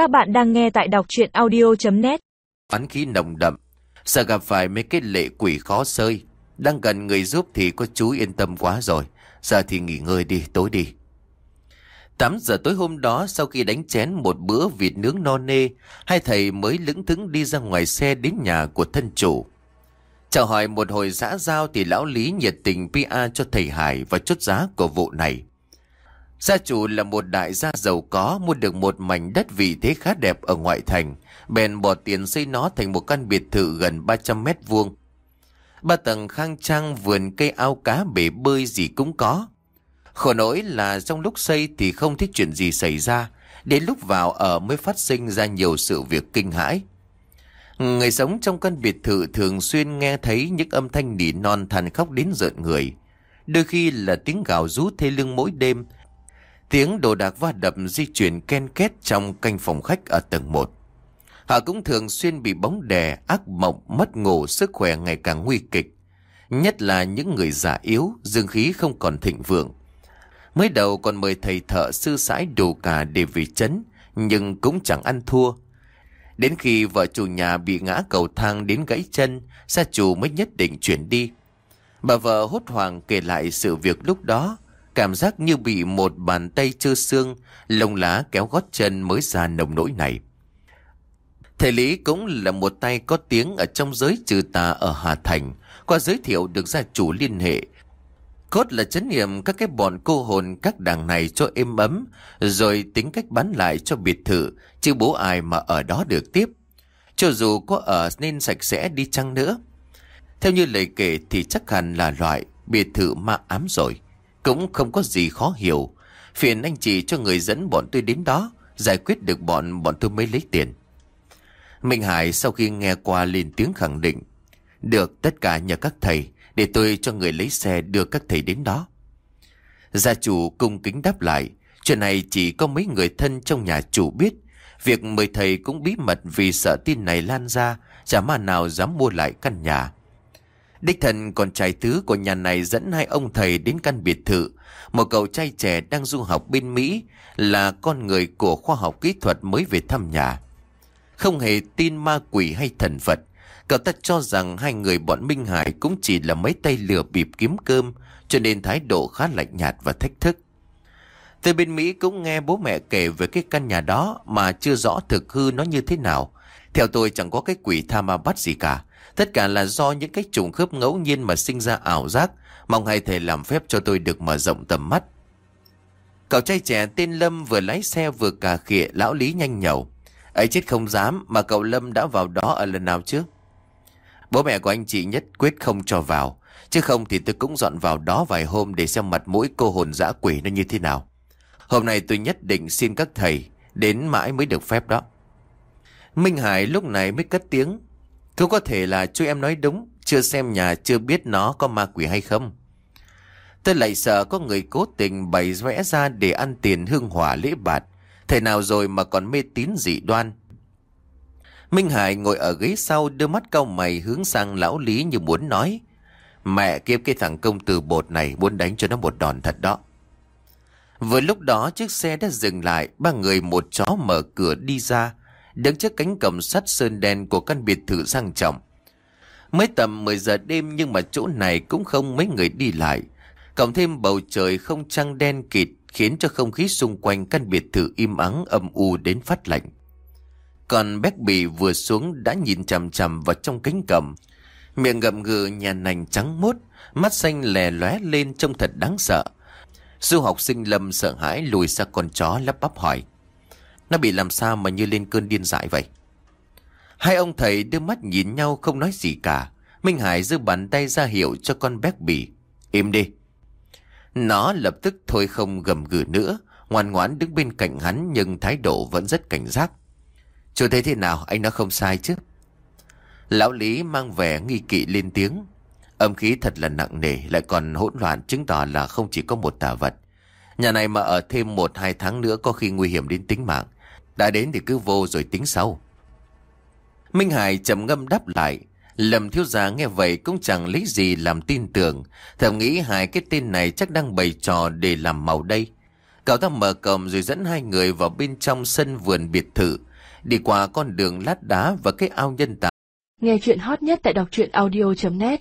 Các bạn đang nghe tại đọc chuyện audio.net Oán khí nồng đậm, Sợ gặp phải mấy cái lệ quỷ khó sơi Đang cần người giúp thì có chú yên tâm quá rồi. Giờ thì nghỉ ngơi đi, tối đi. 8 giờ tối hôm đó, sau khi đánh chén một bữa vịt nướng no nê, Hai thầy mới lững thững đi ra ngoài xe đến nhà của thân chủ. Chào hỏi một hồi xã giao thì lão Lý nhiệt tình pa cho thầy Hải và chốt giá của vụ này. Gia chủ là một đại gia giàu có mua được một mảnh đất vị thế khá đẹp ở ngoại thành, bèn bỏ tiền xây nó thành một căn biệt thự gần 300 mét vuông. Ba tầng khang trang vườn cây ao cá bể bơi gì cũng có. Khổ nỗi là trong lúc xây thì không thích chuyện gì xảy ra, đến lúc vào ở mới phát sinh ra nhiều sự việc kinh hãi. Người sống trong căn biệt thự thường xuyên nghe thấy những âm thanh nỉ non than khóc đến rợn người. Đôi khi là tiếng gào rú thê lương mỗi đêm, Tiếng đồ đạc va đập di chuyển ken két trong canh phòng khách ở tầng 1. Họ cũng thường xuyên bị bóng đè, ác mộng, mất ngủ, sức khỏe ngày càng nguy kịch. Nhất là những người già yếu, dương khí không còn thịnh vượng. Mới đầu còn mời thầy thợ sư sãi đồ cả để vì chấn, nhưng cũng chẳng ăn thua. Đến khi vợ chủ nhà bị ngã cầu thang đến gãy chân, gia chủ mới nhất định chuyển đi. Bà vợ hốt hoảng kể lại sự việc lúc đó, Cảm giác như bị một bàn tay chưa xương, lông lá kéo gót chân mới ra nồng nỗi này. Thầy Lý cũng là một tay có tiếng ở trong giới trừ tà ở Hà Thành, qua giới thiệu được gia chủ liên hệ. Cốt là chấn niệm các cái bọn cô hồn các đảng này cho êm ấm, rồi tính cách bán lại cho biệt thự, chứ bố ai mà ở đó được tiếp. Cho dù có ở nên sạch sẽ đi chăng nữa. Theo như lời kể thì chắc hẳn là loại biệt thự ma ám rồi. Cũng không có gì khó hiểu. Phiền anh chị cho người dẫn bọn tôi đến đó, Giải quyết được bọn bọn tôi mới lấy tiền. Minh Hải sau khi nghe qua lên tiếng khẳng định, Được, tất cả nhờ các thầy, Để tôi cho người lấy xe đưa các thầy đến đó. Gia chủ cung kính đáp lại, Chuyện này chỉ có mấy người thân trong nhà chủ biết. Việc mời thầy cũng bí mật vì sợ tin này lan ra, Chả mà nào dám mua lại căn nhà. Đích thần còn trai tứ của nhà này dẫn hai ông thầy đến căn biệt thự. Một cậu trai trẻ đang du học bên Mỹ, là con người của khoa học kỹ thuật mới về thăm nhà. Không hề tin ma quỷ hay thần Phật. Cậu ta cho rằng hai người bọn Minh Hải cũng chỉ là mấy tay lừa bịp kiếm cơm, cho nên thái độ khá lạnh nhạt và thách thức. Từ bên Mỹ cũng nghe bố mẹ kể về cái căn nhà đó mà chưa rõ thực hư nó như thế nào. Theo tôi chẳng có cái quỷ tha ma bắt gì cả. Tất cả là do những cái trùng khớp ngẫu nhiên mà sinh ra ảo giác. Mong hai thầy làm phép cho tôi được mở rộng tầm mắt. Cậu trai trẻ tên Lâm vừa lái xe vừa cà khịa lão Lý nhanh nhậu. ấy chết không dám mà cậu Lâm đã vào đó ở lần nào trước. Bố mẹ của anh chị nhất quyết không cho vào. Chứ không thì tôi cũng dọn vào đó vài hôm để xem mặt mũi cô hồn dã quỷ nó như thế nào. Hôm nay tôi nhất định xin các thầy đến mãi mới được phép đó. Minh Hải lúc này mới cất tiếng. Cũng có thể là chú em nói đúng, chưa xem nhà chưa biết nó có ma quỷ hay không. Tôi lại sợ có người cố tình bày vẽ ra để ăn tiền hương hỏa lễ bạt. Thế nào rồi mà còn mê tín dị đoan. Minh Hải ngồi ở ghế sau đưa mắt cau mày hướng sang lão Lý như muốn nói. Mẹ kiếp cái thằng công từ bột này muốn đánh cho nó một đòn thật đó. Vừa lúc đó chiếc xe đã dừng lại, ba người một chó mở cửa đi ra, đứng trước cánh cổng sắt sơn đen của căn biệt thự sang trọng. Mới tầm 10 giờ đêm nhưng mà chỗ này cũng không mấy người đi lại. Cộng thêm bầu trời không trăng đen kịt khiến cho không khí xung quanh căn biệt thự im ắng âm u đến phát lạnh. Còn Béc Bì vừa xuống đã nhìn chằm chằm vào trong cánh cầm. Miệng ngậm ngừ nhà nành trắng mốt, mắt xanh lè lóe lên trông thật đáng sợ. Du học sinh Lâm sợ hãi lùi xa con chó lắp bắp hỏi. Nó bị làm sao mà như lên cơn điên dại vậy? Hai ông thầy đưa mắt nhìn nhau không nói gì cả. Minh Hải giơ bàn tay ra hiệu cho con bé bỉ. Im đi. Nó lập tức thôi không gầm gừ nữa. Ngoan ngoãn đứng bên cạnh hắn nhưng thái độ vẫn rất cảnh giác. Chú thấy thế nào anh nó không sai chứ? Lão Lý mang vẻ nghi kỵ lên tiếng. Âm khí thật là nặng nề, lại còn hỗn loạn chứng tỏ là không chỉ có một tà vật. Nhà này mà ở thêm một, hai tháng nữa có khi nguy hiểm đến tính mạng. Đã đến thì cứ vô rồi tính sau. Minh Hải trầm ngâm đáp lại. lầm thiếu gia nghe vậy cũng chẳng lấy gì làm tin tưởng. Thầm nghĩ hai cái tên này chắc đang bày trò để làm màu đây. Cậu ta mở cổng rồi dẫn hai người vào bên trong sân vườn biệt thự. đi qua con đường lát đá và cái ao nhân tạo. Nghe chuyện hot nhất tại đọc truyện audio.net